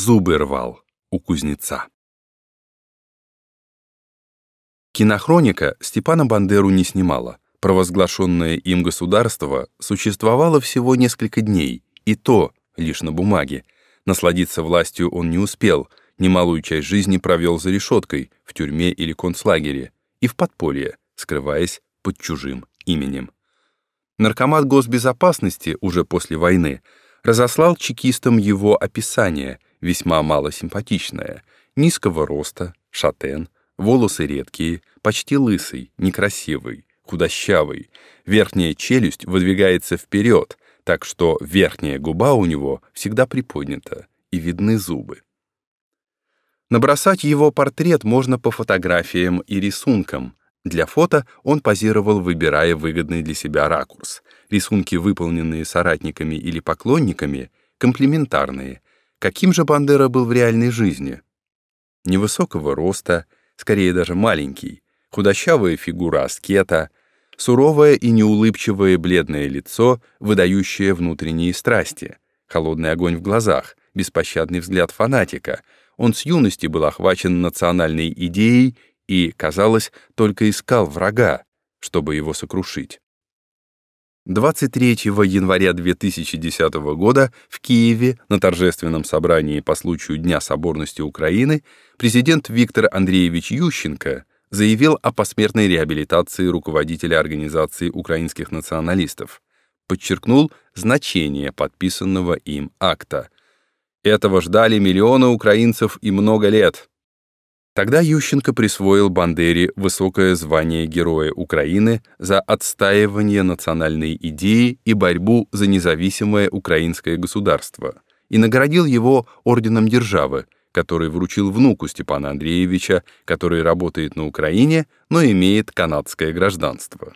зубы рвал у кузнеца. Кинохроника Степана Бандеру не снимала. Провозглашенное им государство существовало всего несколько дней, и то лишь на бумаге. Насладиться властью он не успел, немалую часть жизни провел за решеткой, в тюрьме или концлагере, и в подполье, скрываясь под чужим именем. Наркомат госбезопасности уже после войны разослал чекистам его описание, весьма малосимпатичное, низкого роста, шатен, волосы редкие, почти лысый, некрасивый, худощавый, верхняя челюсть выдвигается вперед, так что верхняя губа у него всегда приподнята, и видны зубы. Набросать его портрет можно по фотографиям и рисункам, для фото он позировал, выбирая выгодный для себя ракурс. Рисунки, выполненные соратниками или поклонниками, комплементарные. Каким же Бандера был в реальной жизни? Невысокого роста, скорее даже маленький, худощавая фигура аскета, суровое и неулыбчивое бледное лицо, выдающее внутренние страсти, холодный огонь в глазах, беспощадный взгляд фанатика. Он с юности был охвачен национальной идеей и, казалось, только искал врага, чтобы его сокрушить. 23 января 2010 года в Киеве на торжественном собрании по случаю Дня соборности Украины президент Виктор Андреевич Ющенко заявил о посмертной реабилитации руководителя Организации украинских националистов, подчеркнул значение подписанного им акта. Этого ждали миллионы украинцев и много лет. Тогда Ющенко присвоил Бандере высокое звание Героя Украины за отстаивание национальной идеи и борьбу за независимое украинское государство и наградил его орденом державы, который вручил внуку Степана Андреевича, который работает на Украине, но имеет канадское гражданство.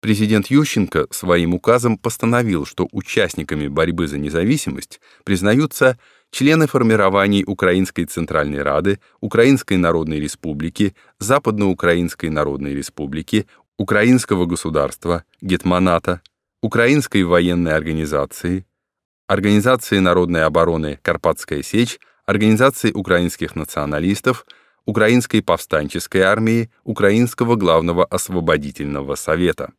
Президент Ющенко своим указом постановил, что участниками борьбы за независимость признаются члены формирований Украинской Центральной Рады, Украинской Народной Республики, Западноукраинской Народной Республики, Украинского государства, Гетманата, Украинской военной организации, Организации народной обороны «Карпатская сечь», Организации украинских националистов, Украинской повстанческой армии, Украинского главного освободительного совета.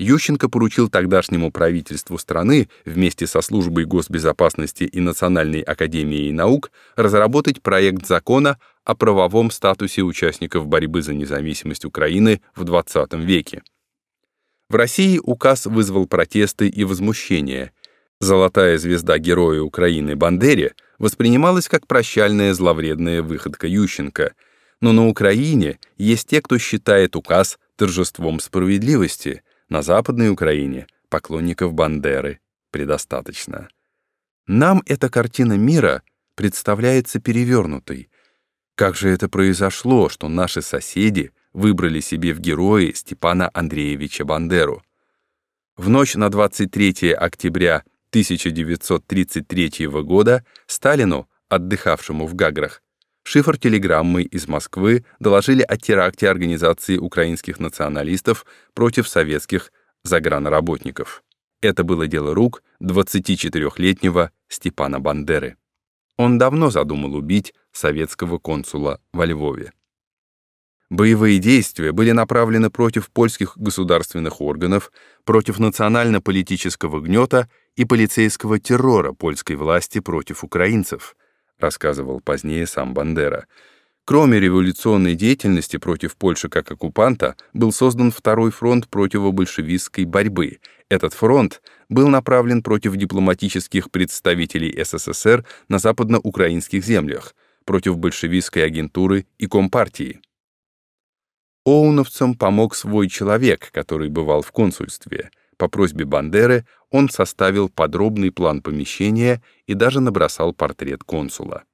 Ющенко поручил тогдашнему правительству страны вместе со службой госбезопасности и Национальной академией наук разработать проект закона о правовом статусе участников борьбы за независимость Украины в XX веке. В России указ вызвал протесты и возмущение. Золотая звезда Героя Украины Бандере воспринималась как прощальная зловредная выходка Ющенко, но на Украине есть те, кто считает указ торжеством справедливости — на Западной Украине поклонников Бандеры предостаточно. Нам эта картина мира представляется перевернутой. Как же это произошло, что наши соседи выбрали себе в герои Степана Андреевича Бандеру? В ночь на 23 октября 1933 года Сталину, отдыхавшему в Гаграх, шифр телеграммы из Москвы доложили о теракте Организации украинских националистов против советских загранработников. Это было дело рук 24-летнего Степана Бандеры. Он давно задумал убить советского консула во Львове. Боевые действия были направлены против польских государственных органов, против национально-политического гнета и полицейского террора польской власти против украинцев, рассказывал позднее сам Бандера. Кроме революционной деятельности против Польши как оккупанта, был создан второй фронт противобольшевистской борьбы. Этот фронт был направлен против дипломатических представителей СССР на западноукраинских землях, против большевистской агентуры и компартии. Оуновцам помог свой человек, который бывал в консульстве. По просьбе Бандеры он составил подробный план помещения и даже набросал портрет консула.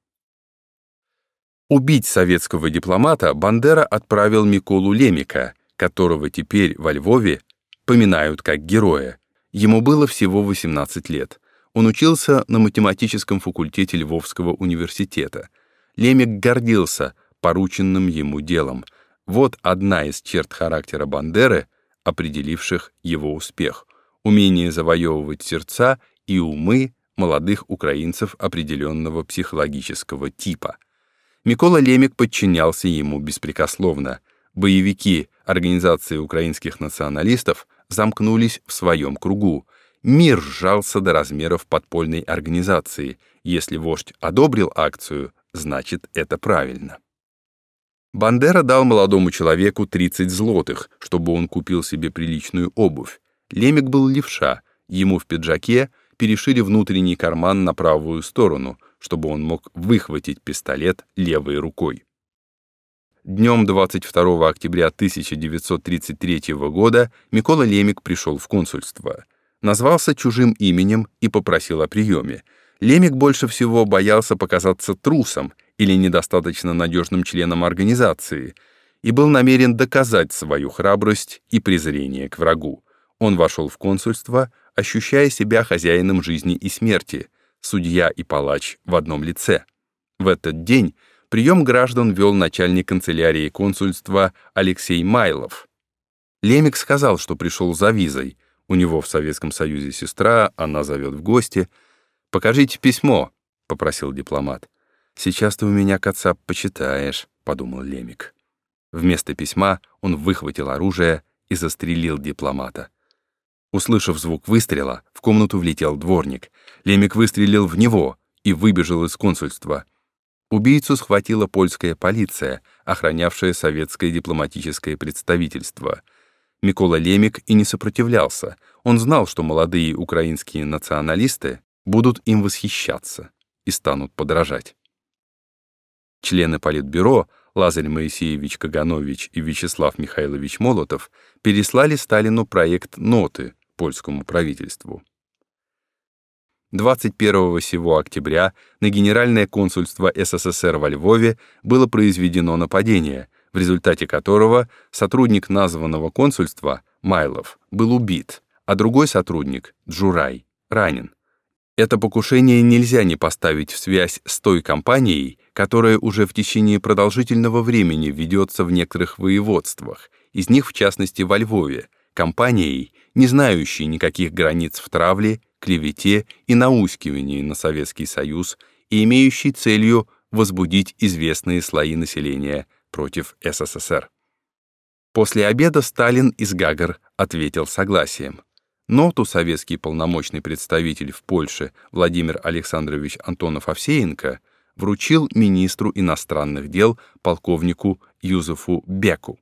Убить советского дипломата Бандера отправил Миколу Лемика, которого теперь во Львове поминают как героя. Ему было всего 18 лет. Он учился на математическом факультете Львовского университета. Лемик гордился порученным ему делом. Вот одна из черт характера Бандеры — определивших его успех, умение завоевывать сердца и умы молодых украинцев определенного психологического типа. Микола Лемик подчинялся ему беспрекословно. Боевики Организации украинских националистов замкнулись в своем кругу. Мир сжался до размеров подпольной организации. Если вождь одобрил акцию, значит, это правильно. Бандера дал молодому человеку 30 злотых, чтобы он купил себе приличную обувь. Лемик был левша, ему в пиджаке перешили внутренний карман на правую сторону, чтобы он мог выхватить пистолет левой рукой. Днем 22 октября 1933 года Микола Лемик пришел в консульство. Назвался чужим именем и попросил о приеме. Лемик больше всего боялся показаться трусом или недостаточно надежным членом организации и был намерен доказать свою храбрость и презрение к врагу. Он вошел в консульство, ощущая себя хозяином жизни и смерти, судья и палач в одном лице. В этот день прием граждан вел начальник канцелярии консульства Алексей Майлов. Лемик сказал, что пришел за визой. У него в Советском Союзе сестра, она зовет в гости. «Покажите письмо», — попросил дипломат. «Сейчас ты у меня, отца почитаешь», — подумал Лемик. Вместо письма он выхватил оружие и застрелил дипломата. Услышав звук выстрела, в комнату влетел дворник. Лемик выстрелил в него и выбежал из консульства. Убийцу схватила польская полиция, охранявшая советское дипломатическое представительство. Микола Лемик и не сопротивлялся. Он знал, что молодые украинские националисты будут им восхищаться и станут подражать. Члены Политбюро Лазарь Моисеевич Каганович и Вячеслав Михайлович Молотов переслали Сталину проект ноты польскому правительству. 21 сего октября на Генеральное консульство СССР во Львове было произведено нападение, в результате которого сотрудник названного консульства, Майлов, был убит, а другой сотрудник, Джурай, ранен. Это покушение нельзя не поставить в связь с той кампанией, которая уже в течение продолжительного времени ведется в некоторых воеводствах, из них в частности во Львове, кампанией, не знающей никаких границ в травле, клевете и наускивании на Советский Союз и имеющей целью возбудить известные слои населения против СССР. После обеда Сталин из Гагар ответил согласием. Ноту советский полномочный представитель в Польше Владимир Александрович Антонов-Овсеенко вручил министру иностранных дел полковнику Юзефу Беку.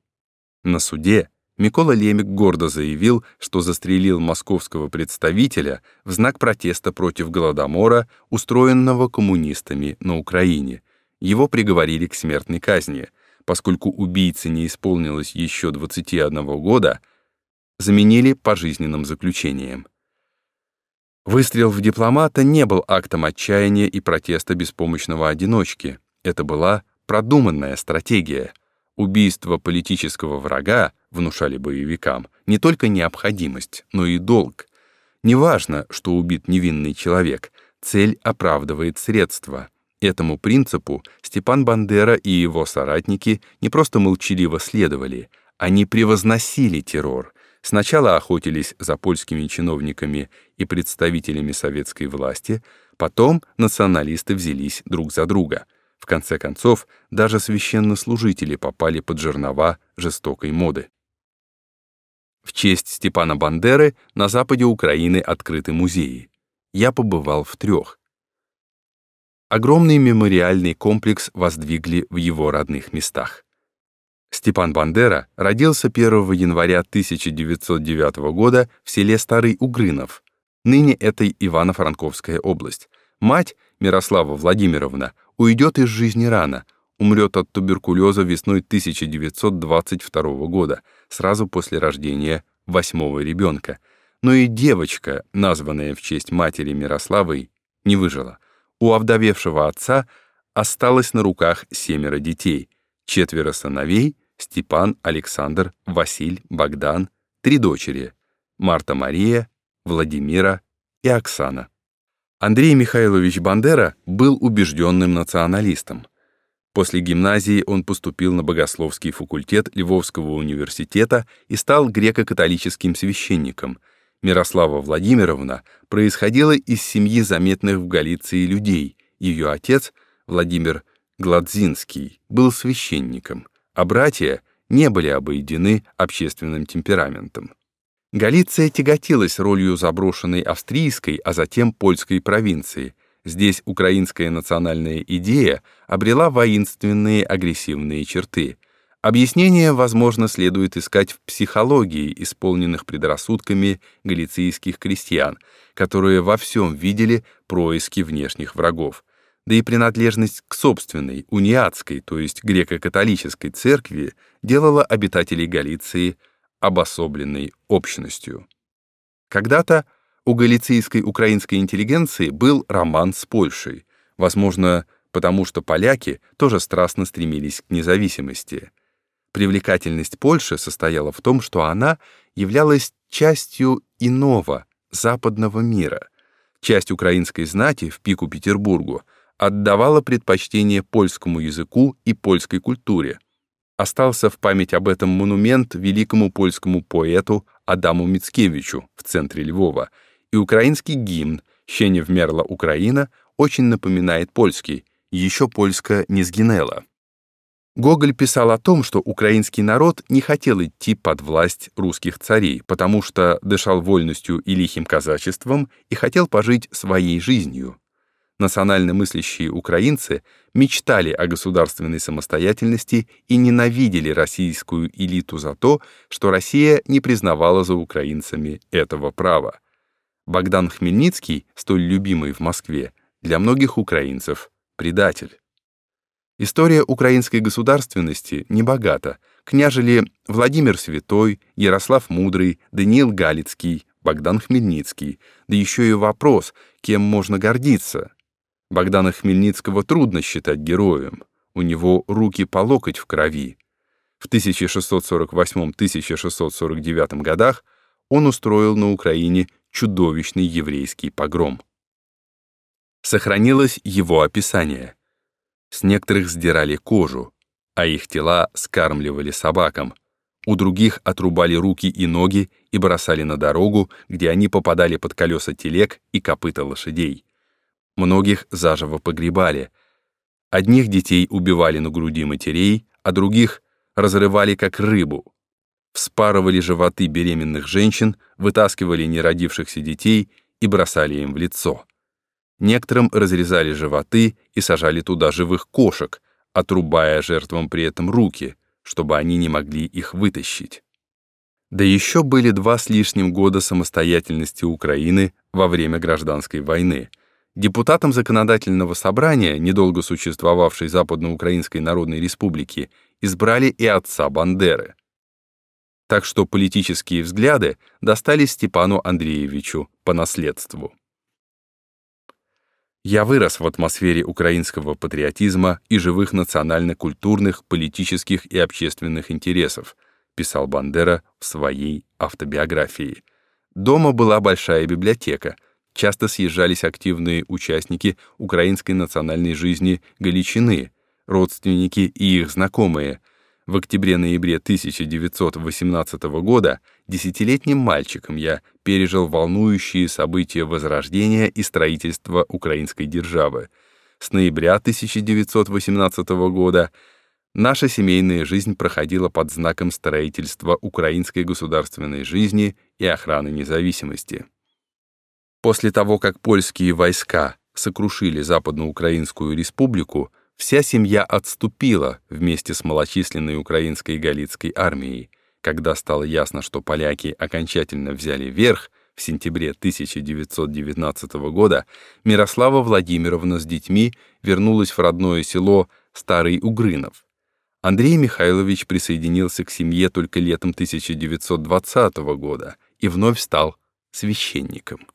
На суде Микола Лемик гордо заявил, что застрелил московского представителя в знак протеста против Голодомора, устроенного коммунистами на Украине. Его приговорили к смертной казни. Поскольку убийце не исполнилось еще 21 года, заменили пожизненным заключением. Выстрел в дипломата не был актом отчаяния и протеста беспомощного одиночки. Это была продуманная стратегия. Убийство политического врага, внушали боевикам, не только необходимость, но и долг. Неважно, что убит невинный человек, цель оправдывает средства. Этому принципу Степан Бандера и его соратники не просто молчаливо следовали, они превозносили террор, Сначала охотились за польскими чиновниками и представителями советской власти, потом националисты взялись друг за друга. В конце концов, даже священнослужители попали под жернова жестокой моды. В честь Степана Бандеры на западе Украины открыты музеи. Я побывал в трех. Огромный мемориальный комплекс воздвигли в его родных местах. Степан Бандера родился 1 января 1909 года в селе Старый Угрынов, ныне это Ивано-Франковская область. Мать, Мирослава Владимировна, уйдет из жизни рано, умрет от туберкулеза весной 1922 года, сразу после рождения восьмого ребенка. Но и девочка, названная в честь матери Мирославой, не выжила. У овдовевшего отца осталось на руках семеро детей, четверо сыновей — Степан, Александр, Василь, Богдан, три дочери — Марта Мария, Владимира и Оксана. Андрей Михайлович Бандера был убежденным националистом. После гимназии он поступил на богословский факультет Львовского университета и стал греко-католическим священником. Мирослава Владимировна происходила из семьи заметных в Галиции людей. Ее отец, Владимир Гладзинский, был священником, а братья не были обойдены общественным темпераментом. Галиция тяготилась ролью заброшенной австрийской, а затем польской провинции. Здесь украинская национальная идея обрела воинственные агрессивные черты. Объяснение, возможно, следует искать в психологии, исполненных предрассудками галицийских крестьян, которые во всем видели происки внешних врагов. Да и принадлежность к собственной, униатской, то есть греко-католической церкви делала обитателей Галиции обособленной общностью. Когда-то у галицийской украинской интеллигенции был роман с Польшей, возможно, потому что поляки тоже страстно стремились к независимости. Привлекательность Польши состояла в том, что она являлась частью иного, западного мира. Часть украинской знати в пику Петербургу отдавала предпочтение польскому языку и польской культуре. Остался в память об этом монумент великому польскому поэту Адаму Мицкевичу в центре Львова, и украинский гимн «Ще вмерла Украина» очень напоминает польский, еще польско не сгинела. Гоголь писал о том, что украинский народ не хотел идти под власть русских царей, потому что дышал вольностью и лихим казачеством и хотел пожить своей жизнью. Национально мыслящие украинцы мечтали о государственной самостоятельности и ненавидели российскую элиту за то, что Россия не признавала за украинцами этого права. Богдан Хмельницкий, столь любимый в Москве, для многих украинцев — предатель. История украинской государственности небогата. Княжили Владимир Святой, Ярослав Мудрый, Даниил Галицкий, Богдан Хмельницкий. Да еще и вопрос, кем можно гордиться. Богдана Хмельницкого трудно считать героем. У него руки по локоть в крови. В 1648-1649 годах он устроил на Украине чудовищный еврейский погром. Сохранилось его описание — с некоторых сдирали кожу, а их тела скармливали собакам. У других отрубали руки и ноги и бросали на дорогу, где они попадали под колеса телег и копыта лошадей. Многих заживо погребали. Одних детей убивали на груди матерей, а других разрывали как рыбу. Вспарывали животы беременных женщин, вытаскивали неродившихся детей и бросали им в лицо. Некоторым разрезали животы и сажали туда живых кошек, отрубая жертвам при этом руки, чтобы они не могли их вытащить. Да еще были два с лишним года самостоятельности Украины во время гражданской войны. Депутатом законодательного собрания, недолго существовавшей Западноукраинской Народной Республики, избрали и отца Бандеры. Так что политические взгляды достались Степану Андреевичу по наследству. Я вырос в атмосфере украинского патриотизма и живых национально-культурных, политических и общественных интересов, писал Бандера в своей автобиографии. Дома была большая библиотека, часто съезжались активные участники украинской национальной жизни Галичины, родственники и их знакомые — в октябре-ноябре 1918 года десятилетним мальчиком я пережил волнующие события возрождения и строительства украинской державы. С ноября 1918 года наша семейная жизнь проходила под знаком строительства украинской государственной жизни и охраны независимости. После того, как польские войска сокрушили Западноукраинскую республику, Вся семья отступила вместе с малочисленной украинской галицкой армией. Когда стало ясно, что поляки окончательно взяли верх, в сентябре 1919 года Мирослава Владимировна с детьми вернулась в родное село Старый Угрынов. Андрей Михайлович присоединился к семье только летом 1920 года и вновь стал священником.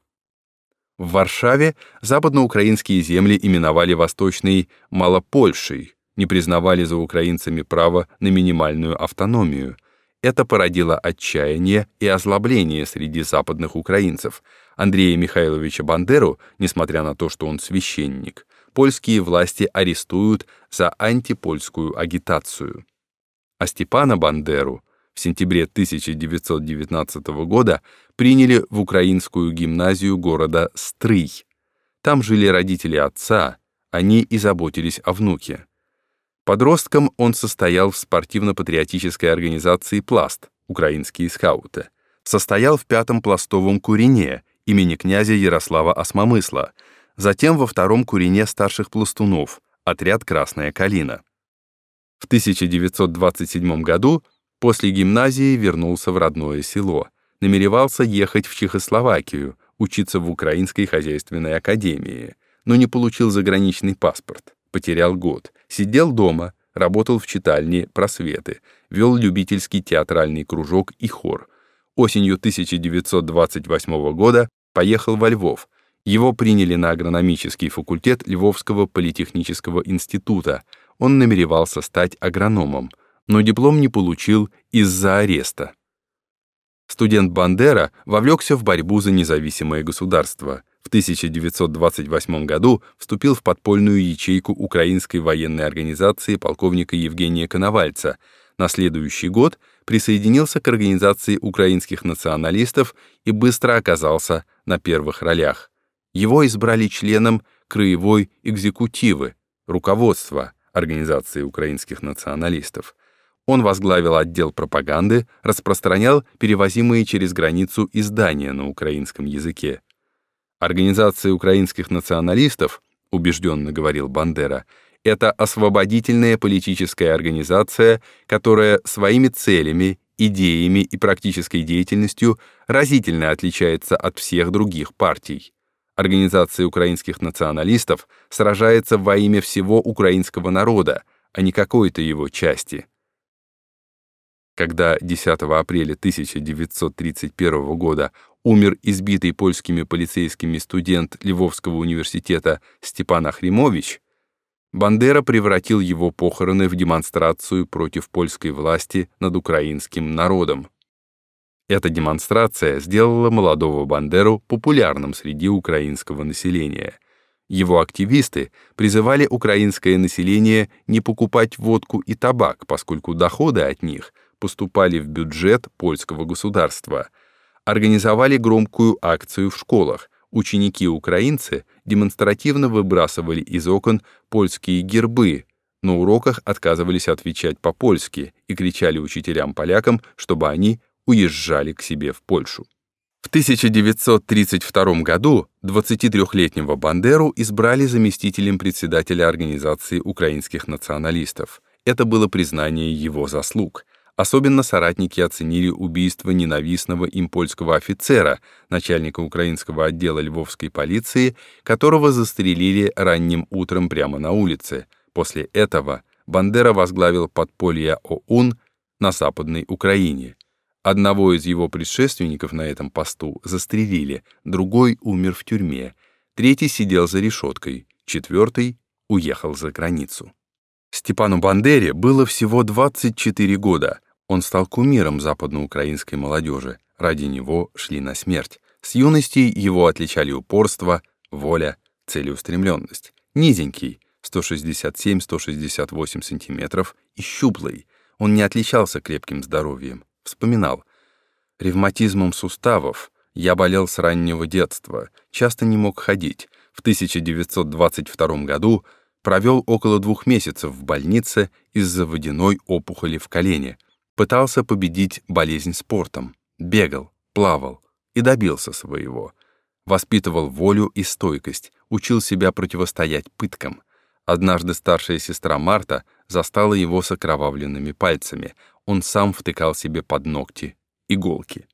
В Варшаве западноукраинские земли именовали Восточной Малопольшей, не признавали за украинцами право на минимальную автономию. Это породило отчаяние и озлобление среди западных украинцев. Андрея Михайловича Бандеру, несмотря на то, что он священник, польские власти арестуют за антипольскую агитацию. А Степана Бандеру в сентябре 1919 года приняли в украинскую гимназию города Стрый. Там жили родители отца, они и заботились о внуке. Подростком он состоял в спортивно-патриотической организации «Пласт» украинские скауты. Состоял в пятом пластовом курине имени князя Ярослава Осмомысла, затем во втором курине старших пластунов, отряд «Красная калина». В 1927 году после гимназии вернулся в родное село, намеревался ехать в Чехословакию, учиться в Украинской хозяйственной академии, но не получил заграничный паспорт, потерял год, сидел дома, работал в читальне «Просветы», вел любительский театральный кружок и хор. Осенью 1928 года поехал во Львов. Его приняли на агрономический факультет Львовского политехнического института. Он намеревался стать агрономом, но диплом не получил из-за ареста. Студент Бандера вовлекся в борьбу за независимое государство. В 1928 году вступил в подпольную ячейку украинской военной организации полковника Евгения Коновальца. На следующий год присоединился к организации украинских националистов и быстро оказался на первых ролях. Его избрали членом краевой экзекутивы, руководства Организации украинских националистов. Он возглавил отдел пропаганды, распространял перевозимые через границу издания на украинском языке. Организация украинских националистов, убежденно говорил Бандера, это освободительная политическая организация, которая своими целями, идеями и практической деятельностью разительно отличается от всех других партий. Организация украинских националистов сражается во имя всего украинского народа, а не какой-то его части. Когда 10 апреля 1931 года умер избитый польскими полицейскими студент Львовского университета Степан Ахримович, Бандера превратил его похороны в демонстрацию против польской власти над украинским народом. Эта демонстрация сделала молодого Бандеру популярным среди украинского населения. Его активисты призывали украинское население не покупать водку и табак, поскольку доходы от них поступали в бюджет польского государства. Организовали громкую акцию в школах, ученики-украинцы демонстративно выбрасывали из окон польские гербы, на уроках отказывались отвечать по-польски и кричали учителям-полякам, чтобы они уезжали к себе в Польшу. В 1932 году 23-летнего Бандеру избрали заместителем председателя Организации украинских националистов. Это было признание его заслуг. Особенно соратники оценили убийство ненавистного им польского офицера, начальника украинского отдела львовской полиции, которого застрелили ранним утром прямо на улице. После этого Бандера возглавил подполье ОУН на Западной Украине. Одного из его предшественников на этом посту застрелили, другой умер в тюрьме, третий сидел за решеткой, четвертый уехал за границу. Степану Бандере было всего 24 года — он стал кумиром западноукраинской молодежи, ради него шли на смерть. С юности его отличали упорство, воля, целеустремленность. Низенький, 167-168 сантиметров, и щуплый. Он не отличался крепким здоровьем. Вспоминал. Ревматизмом суставов я болел с раннего детства, часто не мог ходить. В 1922 году провел около двух месяцев в больнице из-за водяной опухоли в колене, пытался победить болезнь спортом, бегал, плавал и добился своего. Воспитывал волю и стойкость, учил себя противостоять пыткам. Однажды старшая сестра Марта застала его с окровавленными пальцами. Он сам втыкал себе под ногти иголки.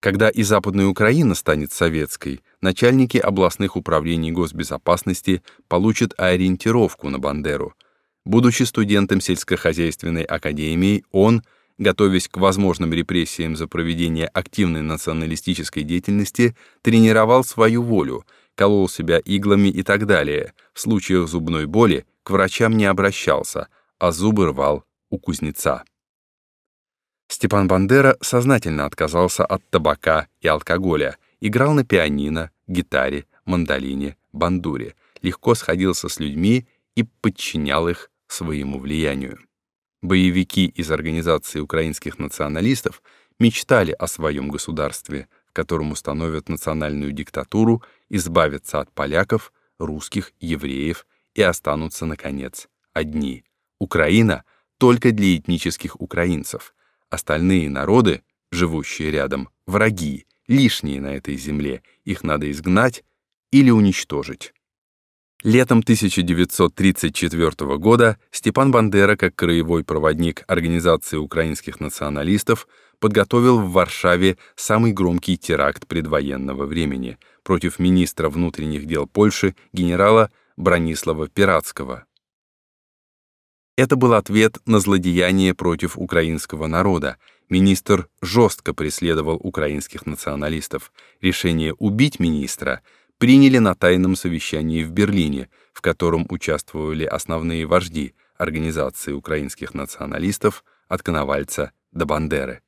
Когда и Западная Украина станет советской, начальники областных управлений госбезопасности получат ориентировку на Бандеру. Будучи студентом сельскохозяйственной академии, он — готовясь к возможным репрессиям за проведение активной националистической деятельности, тренировал свою волю, колол себя иглами и так далее. В случаях зубной боли к врачам не обращался, а зубы рвал у кузнеца. Степан Бандера сознательно отказался от табака и алкоголя, играл на пианино, гитаре, мандолине, бандуре, легко сходился с людьми и подчинял их своему влиянию. Боевики из Организации украинских националистов мечтали о своем государстве, в котором установят национальную диктатуру, избавятся от поляков, русских, евреев и останутся, наконец, одни. Украина только для этнических украинцев. Остальные народы, живущие рядом, враги, лишние на этой земле, их надо изгнать или уничтожить. Летом 1934 года Степан Бандера, как краевой проводник Организации украинских националистов, подготовил в Варшаве самый громкий теракт предвоенного времени против министра внутренних дел Польши генерала Бронислава Пиратского. Это был ответ на злодеяние против украинского народа. Министр жестко преследовал украинских националистов. Решение убить министра приняли на тайном совещании в Берлине, в котором участвовали основные вожди Организации украинских националистов от Коновальца до Бандеры.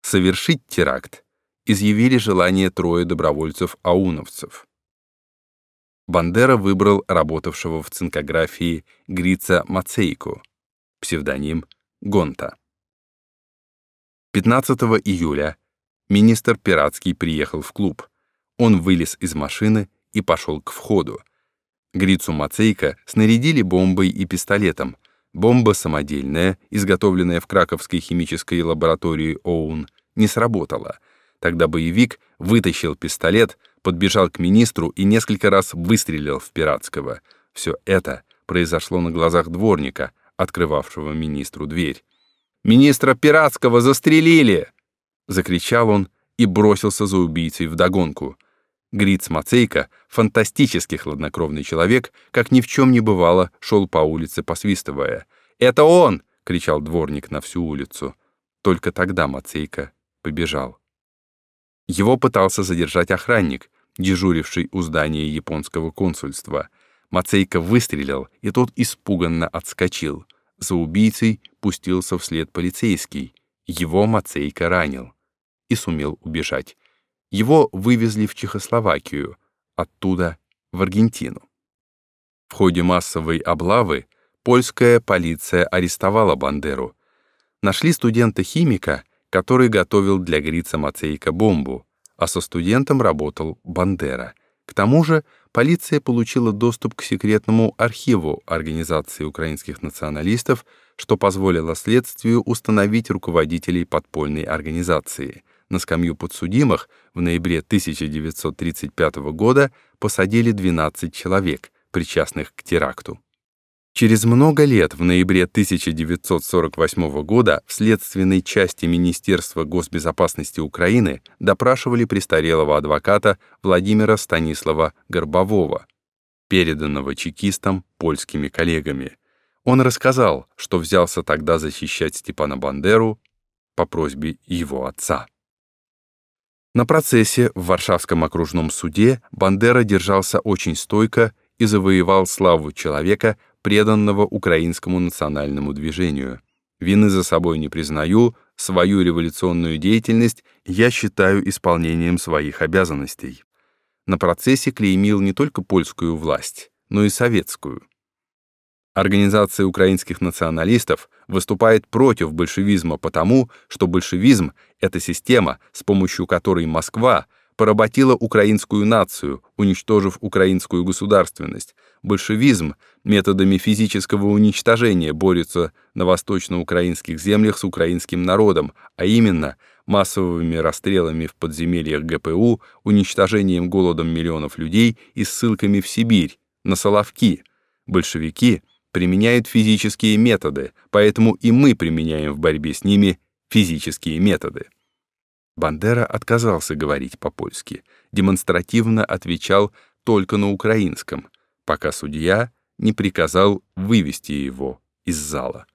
Совершить теракт изъявили желание трое добровольцев-ауновцев. Бандера выбрал работавшего в цинкографии Грица Мацейку, псевдоним Гонта. 15 июля министр Пиратский приехал в клуб. Он вылез из машины и пошел к входу. Грицу Мацейка снарядили бомбой и пистолетом. Бомба самодельная, изготовленная в Краковской химической лаборатории ОУН, не сработала. Тогда боевик вытащил пистолет, подбежал к министру и несколько раз выстрелил в Пиратского. Все это произошло на глазах дворника, открывавшего министру дверь. «Министра Пиратского застрелили!» — закричал он и бросился за убийцей вдогонку. Гриц Мацейка, фантастически хладнокровный человек, как ни в чем не бывало, шел по улице, посвистывая. «Это он!» — кричал дворник на всю улицу. Только тогда Мацейка побежал. Его пытался задержать охранник, дежуривший у здания японского консульства. Мацейка выстрелил, и тот испуганно отскочил. За убийцей пустился вслед полицейский. Его Мацейка ранил и сумел убежать. Его вывезли в Чехословакию, оттуда в Аргентину. В ходе массовой облавы польская полиция арестовала Бандеру. Нашли студента-химика, который готовил для Грица Мацейка бомбу, а со студентом работал Бандера. К тому же полиция получила доступ к секретному архиву Организации украинских националистов, что позволило следствию установить руководителей подпольной организации. На скамью подсудимых в ноябре 1935 года посадили 12 человек, причастных к теракту. Через много лет, в ноябре 1948 года, в следственной части Министерства госбезопасности Украины допрашивали престарелого адвоката Владимира Станислава Горбового, переданного чекистам польскими коллегами. Он рассказал, что взялся тогда защищать Степана Бандеру по просьбе его отца. На процессе в Варшавском окружном суде Бандера держался очень стойко и завоевал славу человека, преданного украинскому национальному движению. Вины за собой не признаю, свою революционную деятельность я считаю исполнением своих обязанностей. На процессе клеймил не только польскую власть, но и советскую. Организация украинских националистов выступает против большевизма потому, что большевизм — это система, с помощью которой Москва — поработила украинскую нацию, уничтожив украинскую государственность. Большевизм методами физического уничтожения борется на восточноукраинских землях с украинским народом, а именно массовыми расстрелами в подземельях ГПУ, уничтожением голодом миллионов людей и ссылками в Сибирь, на Соловки. Большевики применяют физические методы, поэтому и мы применяем в борьбе с ними физические методы. Бандера отказался говорить по-польски, демонстративно отвечал только на украинском, пока судья не приказал вывести его из зала.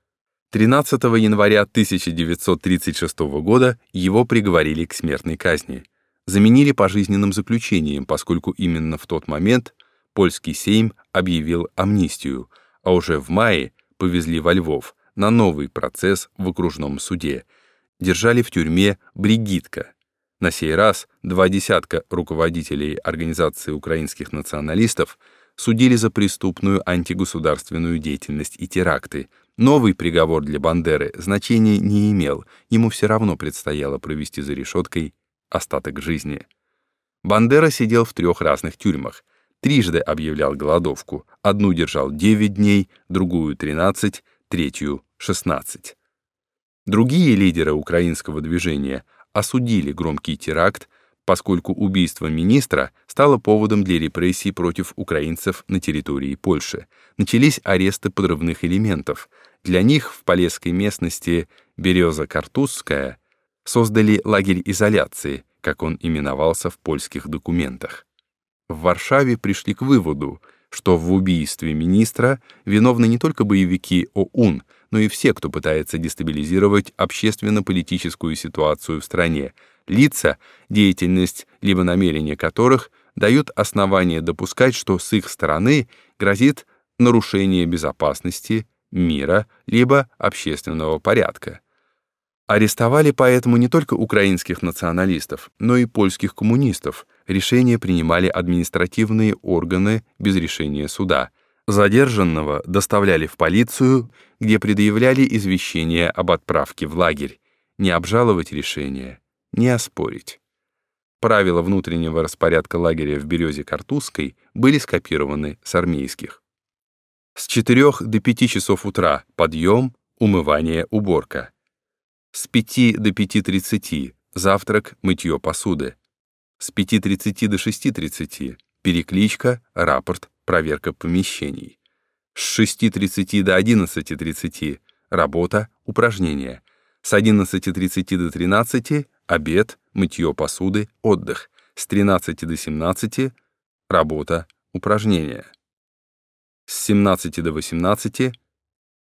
13 января 1936 года его приговорили к смертной казни. Заменили пожизненным заключением, поскольку именно в тот момент польский сейм объявил амнистию, а уже в мае повезли во Львов на новый процесс в окружном суде — держали в тюрьме Бригитка. На сей раз два десятка руководителей Организации украинских националистов судили за преступную антигосударственную деятельность и теракты, Новый приговор для Бандеры значения не имел, ему все равно предстояло провести за решеткой остаток жизни. Бандера сидел в трех разных тюрьмах, трижды объявлял голодовку, одну держал 9 дней, другую 13, третью 16. Другие лидеры украинского движения осудили громкий теракт, поскольку убийство министра стало поводом для репрессий против украинцев на территории Польши. Начались аресты подрывных элементов. Для них в полесской местности Береза-Картузская создали лагерь изоляции, как он именовался в польских документах. В Варшаве пришли к выводу, что в убийстве министра виновны не только боевики ОУН, но и все, кто пытается дестабилизировать общественно-политическую ситуацию в стране, лица, деятельность либо намерения которых дают основание допускать, что с их стороны грозит нарушение безопасности, мира либо общественного порядка. Арестовали поэтому не только украинских националистов, но и польских коммунистов. Решения принимали административные органы без решения суда. Задержанного доставляли в полицию, где предъявляли извещение об отправке в лагерь. Не обжаловать решение, не оспорить. Правила внутреннего распорядка лагеря в Березе-Картузской были скопированы с армейских. С 4 до 5 часов утра подъем, умывание, уборка. С 5 до 5.30 завтрак, мытье посуды. С 5.30 до 6.30 перекличка, рапорт, проверка помещений. С 6.30 до 11.30 работа, упражнения. С 11.30 до 13 обед, мытье посуды, отдых. С 13 до 17 работа, упражнения. С 17 до 18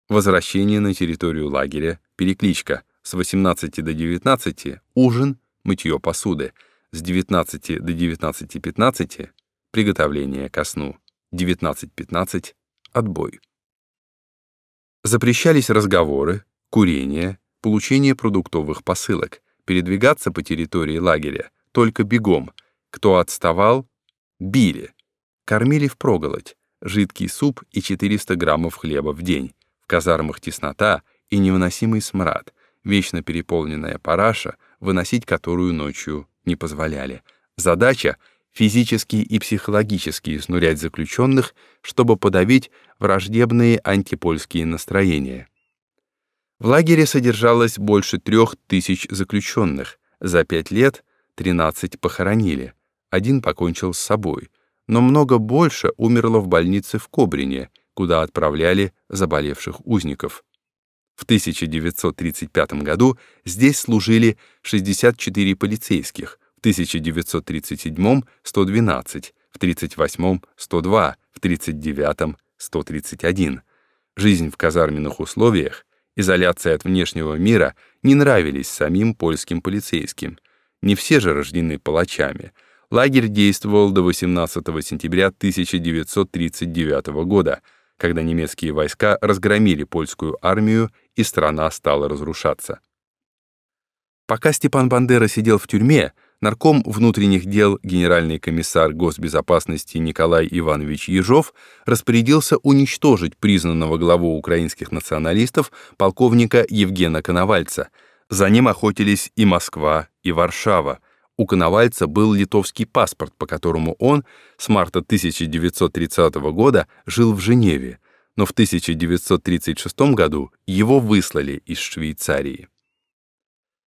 возвращение на территорию лагеря, перекличка, с 18 до 19 — ужин, мытье посуды, с 19 до 19.15 — приготовление ко сну, 19.15 — отбой. Запрещались разговоры, курение, получение продуктовых посылок, передвигаться по территории лагеря только бегом. Кто отставал — били. Кормили впроголодь, жидкий суп и 400 граммов хлеба в день. В казармах теснота и невыносимый смрад вечно переполненная параша, выносить которую ночью не позволяли. Задача — физически и психологически изнурять заключенных, чтобы подавить враждебные антипольские настроения. В лагере содержалось больше трех тысяч заключенных. За пять лет 13 похоронили, один покончил с собой, но много больше умерло в больнице в Кобрине, куда отправляли заболевших узников. В 1935 году здесь служили 64 полицейских, в 1937 — 112, в 1938 — 102, в 1939 — 131. Жизнь в казарменных условиях, изоляция от внешнего мира не нравились самим польским полицейским. Не все же рождены палачами. Лагерь действовал до 18 сентября 1939 года — когда немецкие войска разгромили польскую армию и страна стала разрушаться. Пока Степан Бандера сидел в тюрьме, нарком внутренних дел генеральный комиссар госбезопасности Николай Иванович Ежов распорядился уничтожить признанного главу украинских националистов полковника Евгена Коновальца. За ним охотились и Москва, и Варшава, у Коновальца был литовский паспорт, по которому он с марта 1930 года жил в Женеве, но в 1936 году его выслали из Швейцарии.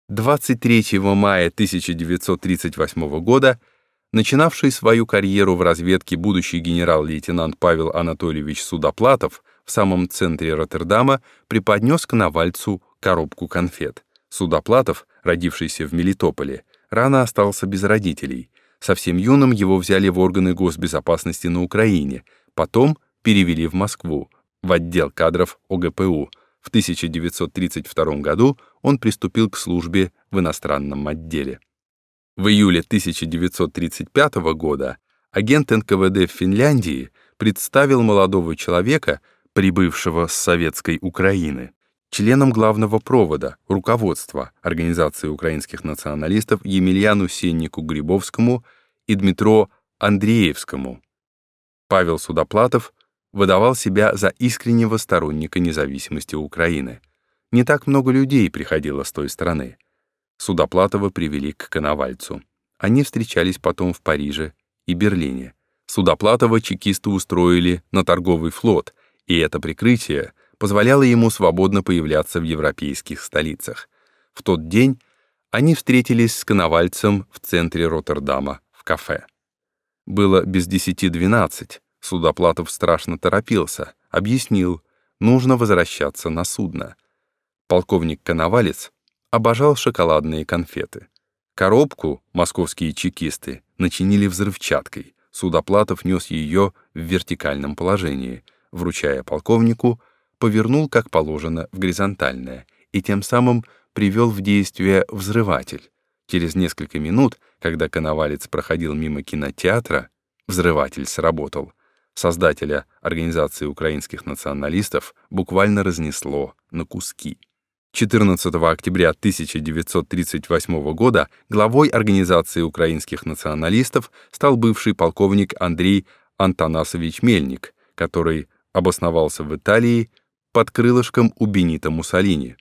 23 мая 1938 года начинавший свою карьеру в разведке будущий генерал-лейтенант Павел Анатольевич Судоплатов в самом центре Роттердама преподнес Коновальцу коробку конфет. Судоплатов, родившийся в Мелитополе, рано остался без родителей. Совсем юным его взяли в органы госбезопасности на Украине, потом перевели в Москву, в отдел кадров ОГПУ. В 1932 году он приступил к службе в иностранном отделе. В июле 1935 года агент НКВД в Финляндии представил молодого человека, прибывшего с советской Украины, членом главного провода, руководства Организации украинских националистов Емельяну Сеннику Грибовскому и Дмитро Андреевскому. Павел Судоплатов выдавал себя за искреннего сторонника независимости Украины. Не так много людей приходило с той стороны. Судоплатова привели к Коновальцу. Они встречались потом в Париже и Берлине. Судоплатова чекисты устроили на торговый флот, и это прикрытие позволяло ему свободно появляться в европейских столицах. В тот день они встретились с Коновальцем в центре Роттердама в кафе. Было без десяти двенадцать. Судоплатов страшно торопился, объяснил, нужно возвращаться на судно. Полковник Коновалец обожал шоколадные конфеты. Коробку московские чекисты начинили взрывчаткой. Судоплатов нес ее в вертикальном положении, вручая полковнику, повернул, как положено, в горизонтальное, и тем самым привел в действие взрыватель. Через несколько минут, когда Коновалец проходил мимо кинотеатра, взрыватель сработал. Создателя Организации украинских националистов буквально разнесло на куски. 14 октября 1938 года главой Организации украинских националистов стал бывший полковник Андрей Антонасович Мельник, который обосновался в Италии под крылышком у Бенита Муссолини.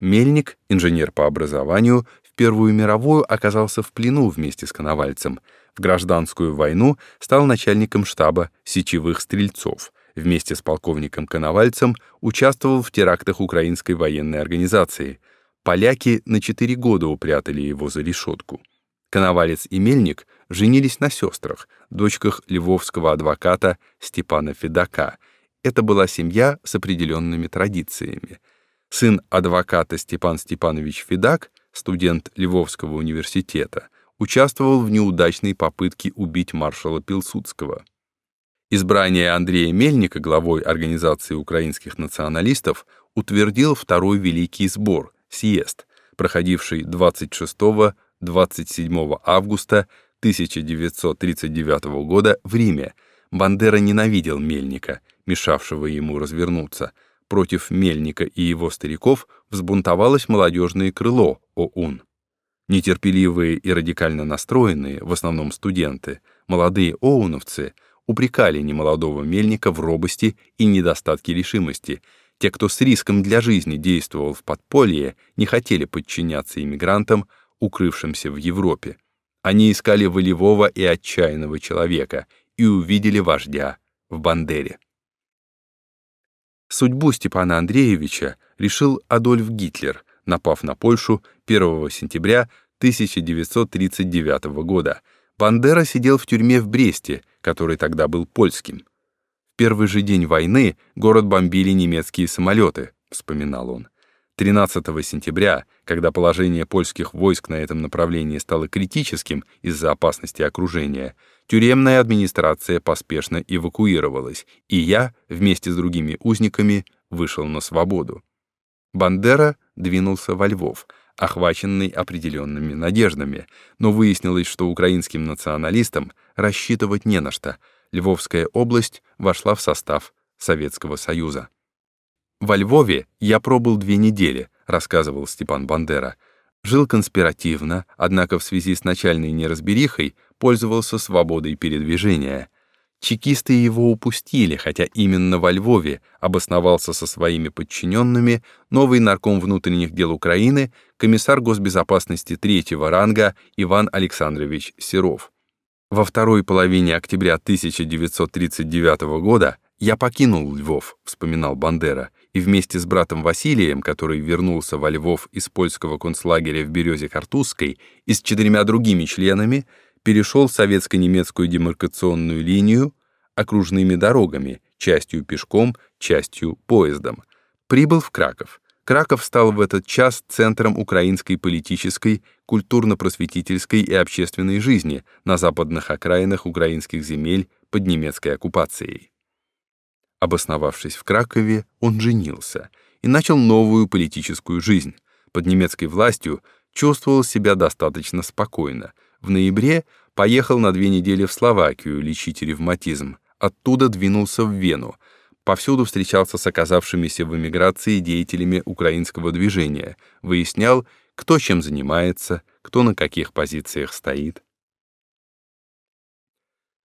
Мельник, инженер по образованию, в Первую мировую оказался в плену вместе с Коновальцем. В гражданскую войну стал начальником штаба сечевых стрельцов. Вместе с полковником Коновальцем участвовал в терактах украинской военной организации. Поляки на четыре года упрятали его за решетку. Коновалец и Мельник женились на сестрах, дочках львовского адвоката Степана Федака. Это была семья с определенными традициями — Сын адвоката Степан Степанович Федак, студент Львовского университета, участвовал в неудачной попытке убить маршала Пилсудского. Избрание Андрея Мельника главой Организации украинских националистов утвердил Второй Великий Сбор, съезд, проходивший 26-27 августа 1939 года в Риме. Бандера ненавидел Мельника, мешавшего ему развернуться — против Мельника и его стариков взбунтовалось молодежное крыло ОУН. Нетерпеливые и радикально настроенные, в основном студенты, молодые оуновцы упрекали немолодого Мельника в робости и недостатке решимости. Те, кто с риском для жизни действовал в подполье, не хотели подчиняться иммигрантам, укрывшимся в Европе. Они искали волевого и отчаянного человека и увидели вождя в Бандере. Судьбу Степана Андреевича решил Адольф Гитлер, напав на Польшу 1 сентября 1939 года. Бандера сидел в тюрьме в Бресте, который тогда был польским. В первый же день войны город бомбили немецкие самолеты, вспоминал он. 13 сентября, когда положение польских войск на этом направлении стало критическим из-за опасности окружения, Тюремная администрация поспешно эвакуировалась, и я, вместе с другими узниками, вышел на свободу. Бандера двинулся во Львов, охваченный определенными надеждами, но выяснилось, что украинским националистам рассчитывать не на что. Львовская область вошла в состав Советского Союза. «Во Львове я пробыл две недели», — рассказывал Степан Бандера. «Жил конспиративно, однако в связи с начальной неразберихой пользовался свободой передвижения. Чекисты его упустили, хотя именно во Львове обосновался со своими подчиненными новый нарком внутренних дел Украины, комиссар госбезопасности третьего ранга Иван Александрович Серов. Во второй половине октября 1939 года «Я покинул Львов», — вспоминал Бандера, и вместе с братом Василием, который вернулся во Львов из польского концлагеря в Березе-Картузской, и с четырьмя другими членами — перешел советско-немецкую демаркационную линию окружными дорогами, частью пешком, частью поездом. Прибыл в Краков. Краков стал в этот час центром украинской политической, культурно-просветительской и общественной жизни на западных окраинах украинских земель под немецкой оккупацией. Обосновавшись в Кракове, он женился и начал новую политическую жизнь. Под немецкой властью чувствовал себя достаточно спокойно — в ноябре поехал на две недели в Словакию лечить ревматизм. Оттуда двинулся в Вену. Повсюду встречался с оказавшимися в эмиграции деятелями украинского движения, выяснял, кто чем занимается, кто на каких позициях стоит.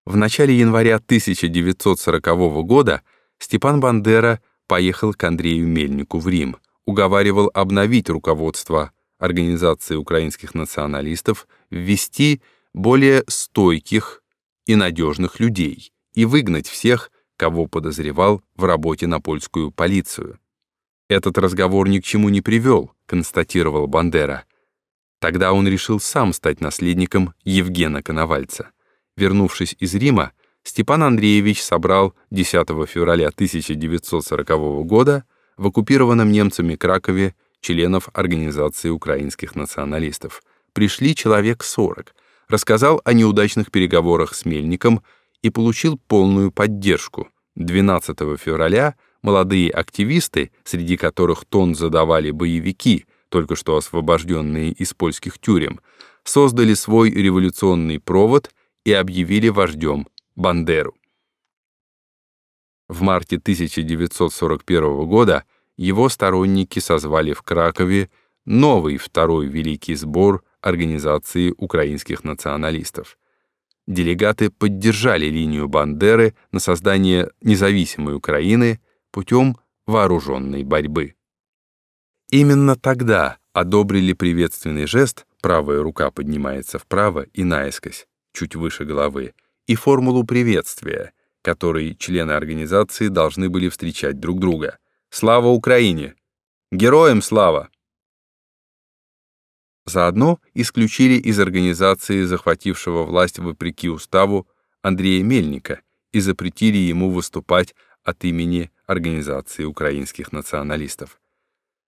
В начале января 1940 года Степан Бандера поехал к Андрею Мельнику в Рим, уговаривал обновить руководство Организации украинских националистов, ввести более стойких и надежных людей и выгнать всех, кого подозревал в работе на польскую полицию. Этот разговор ни к чему не привел, констатировал Бандера. Тогда он решил сам стать наследником Евгена Коновальца. Вернувшись из Рима, Степан Андреевич собрал 10 февраля 1940 года в оккупированном немцами Кракове членов Организации украинских националистов. Пришли человек 40, рассказал о неудачных переговорах с Мельником и получил полную поддержку. 12 февраля молодые активисты, среди которых тон задавали боевики, только что освобожденные из польских тюрем, создали свой революционный провод и объявили вождем Бандеру. В марте 1941 года его сторонники созвали в Кракове новый второй великий сбор Организации украинских националистов. Делегаты поддержали линию Бандеры на создание независимой Украины путем вооруженной борьбы. Именно тогда одобрили приветственный жест «правая рука поднимается вправо и наискось», чуть выше головы, и формулу приветствия, которой члены организации должны были встречать друг друга. «Слава Украине! Героям слава!» Заодно исключили из организации, захватившего власть вопреки уставу, Андрея Мельника и запретили ему выступать от имени Организации украинских националистов.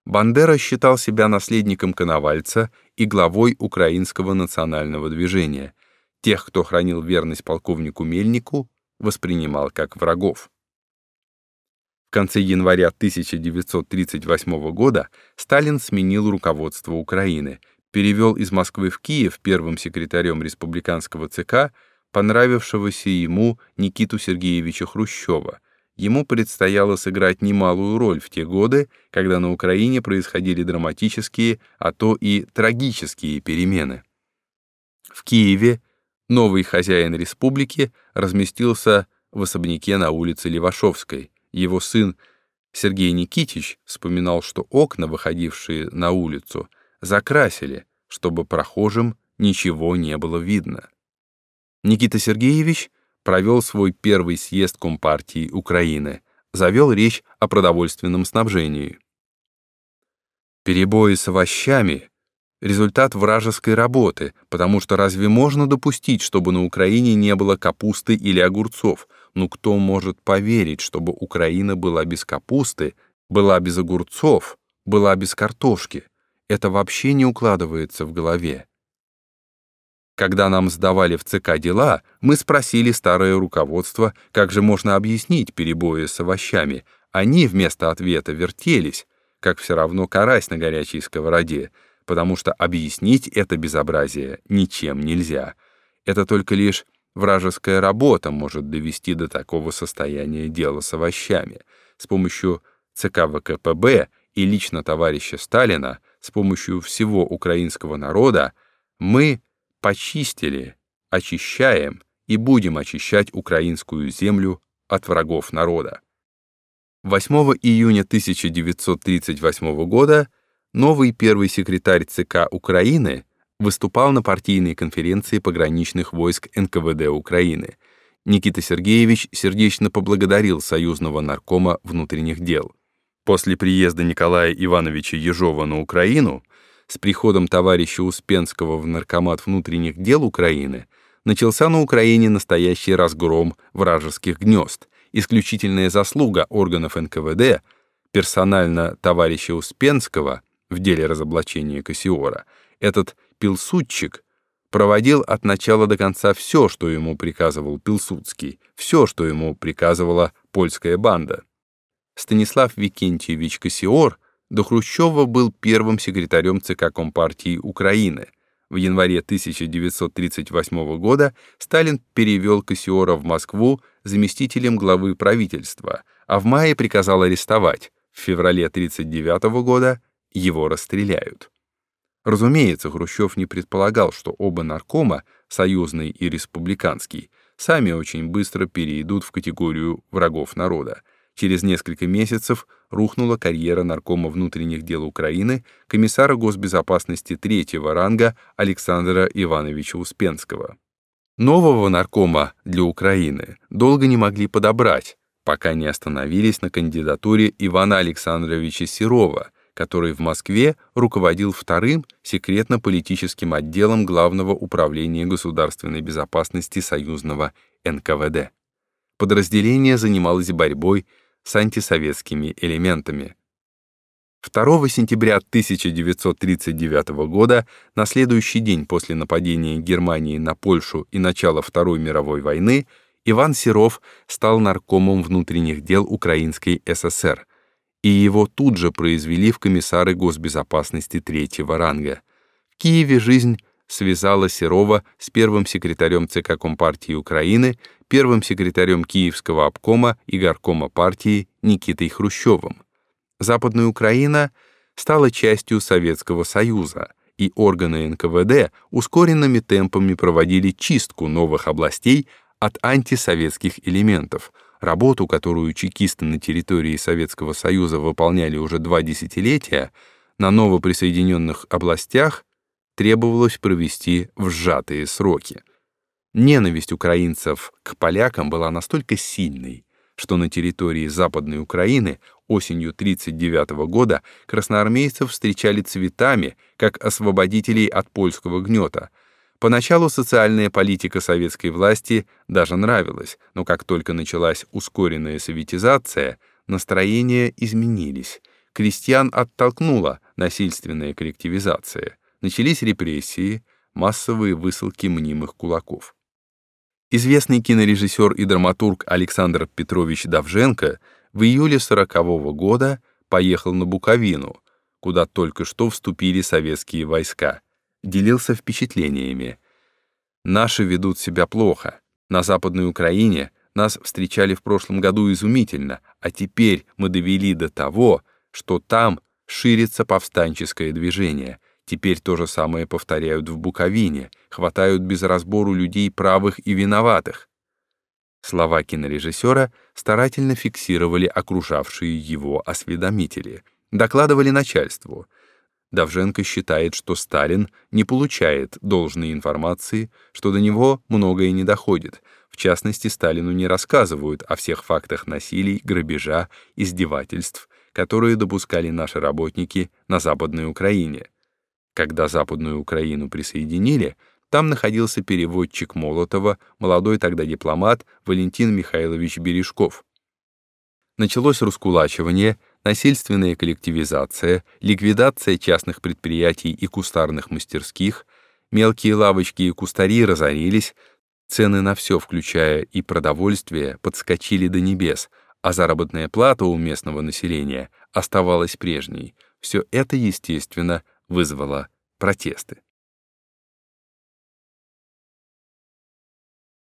Бандера считал себя наследником Коновальца и главой украинского национального движения. Тех, кто хранил верность полковнику Мельнику, воспринимал как врагов. В конце января 1938 года Сталин сменил руководство Украины, перевел из Москвы в Киев первым секретарем республиканского ЦК понравившегося ему Никиту Сергеевича Хрущева. Ему предстояло сыграть немалую роль в те годы, когда на Украине происходили драматические, а то и трагические перемены. В Киеве новый хозяин республики разместился в особняке на улице Левашовской. Его сын Сергей Никитич вспоминал, что окна, выходившие на улицу, закрасили, чтобы прохожим ничего не было видно. Никита Сергеевич провел свой первый съезд Компартии Украины, завел речь о продовольственном снабжении. Перебои с овощами — результат вражеской работы, потому что разве можно допустить, чтобы на Украине не было капусты или огурцов? Ну кто может поверить, чтобы Украина была без капусты, была без огурцов, была без картошки? Это вообще не укладывается в голове. Когда нам сдавали в ЦК дела, мы спросили старое руководство, как же можно объяснить перебои с овощами. Они вместо ответа вертелись, как все равно карась на горячей сковороде, потому что объяснить это безобразие ничем нельзя. Это только лишь вражеская работа может довести до такого состояния дела с овощами. С помощью ЦК ВКПБ и лично товарища Сталина с помощью всего украинского народа мы почистили, очищаем и будем очищать украинскую землю от врагов народа. 8 июня 1938 года новый первый секретарь ЦК Украины выступал на партийной конференции пограничных войск НКВД Украины. Никита Сергеевич сердечно поблагодарил союзного наркома внутренних дел. После приезда Николая Ивановича Ежова на Украину, с приходом товарища Успенского в Наркомат внутренних дел Украины, начался на Украине настоящий разгром вражеских гнезд, исключительная заслуга органов НКВД, персонально товарища Успенского в деле разоблачения Кассиора, этот пилсудчик проводил от начала до конца все, что ему приказывал Пилсудский, все, что ему приказывала польская банда. Станислав Викентьевич Кассиор до Хрущева был первым секретарем ЦК Компартии Украины. В январе 1938 года Сталин перевел Кассиора в Москву заместителем главы правительства, а в мае приказал арестовать. В феврале 1939 года его расстреляют. Разумеется, Хрущев не предполагал, что оба наркома, союзный и республиканский, сами очень быстро перейдут в категорию врагов народа. Через несколько месяцев рухнула карьера наркома внутренних дел Украины, комиссара госбезопасности третьего ранга Александра Ивановича Успенского. Нового наркома для Украины долго не могли подобрать, пока не остановились на кандидатуре Ивана Александровича Серова, который в Москве руководил вторым секретно-политическим отделом Главного управления государственной безопасности союзного НКВД. Подразделение занималось борьбой с антисоветскими элементами. 2 сентября 1939 года, на следующий день после нападения Германии на Польшу и начала Второй мировой войны, Иван Серов стал наркомом внутренних дел Украинской ССР, и его тут же произвели в комиссары госбезопасности третьего ранга. В Киеве жизнь связала Серова с первым секретарем ЦК Компартии Украины, первым секретарем Киевского обкома и горкома партии Никитой Хрущевым. Западная Украина стала частью Советского Союза, и органы НКВД ускоренными темпами проводили чистку новых областей от антисоветских элементов, работу, которую чекисты на территории Советского Союза выполняли уже два десятилетия, на новоприсоединенных областях требовалось провести в сжатые сроки. Ненависть украинцев к полякам была настолько сильной, что на территории Западной Украины осенью 1939 года красноармейцев встречали цветами, как освободителей от польского гнета. Поначалу социальная политика советской власти даже нравилась, но как только началась ускоренная советизация, настроения изменились. Крестьян оттолкнула насильственная коллективизация — начались репрессии, массовые высылки мнимых кулаков. Известный кинорежиссер и драматург Александр Петрович Давженко в июле 40 -го года поехал на Буковину, куда только что вступили советские войска, делился впечатлениями. «Наши ведут себя плохо. На Западной Украине нас встречали в прошлом году изумительно, а теперь мы довели до того, что там ширится повстанческое движение, Теперь то же самое повторяют в Буковине, хватают без разбору людей правых и виноватых. Слова кинорежиссера старательно фиксировали окружавшие его осведомители, докладывали начальству. Давженко считает, что Сталин не получает должной информации, что до него многое не доходит. В частности, Сталину не рассказывают о всех фактах насилий, грабежа, издевательств, которые допускали наши работники на Западной Украине. Когда Западную Украину присоединили, там находился переводчик Молотова, молодой тогда дипломат Валентин Михайлович Бережков. Началось раскулачивание, насильственная коллективизация, ликвидация частных предприятий и кустарных мастерских, мелкие лавочки и кустари разорились, цены на все, включая и продовольствие, подскочили до небес, а заработная плата у местного населения оставалась прежней. Все это, естественно, вызвало протесты.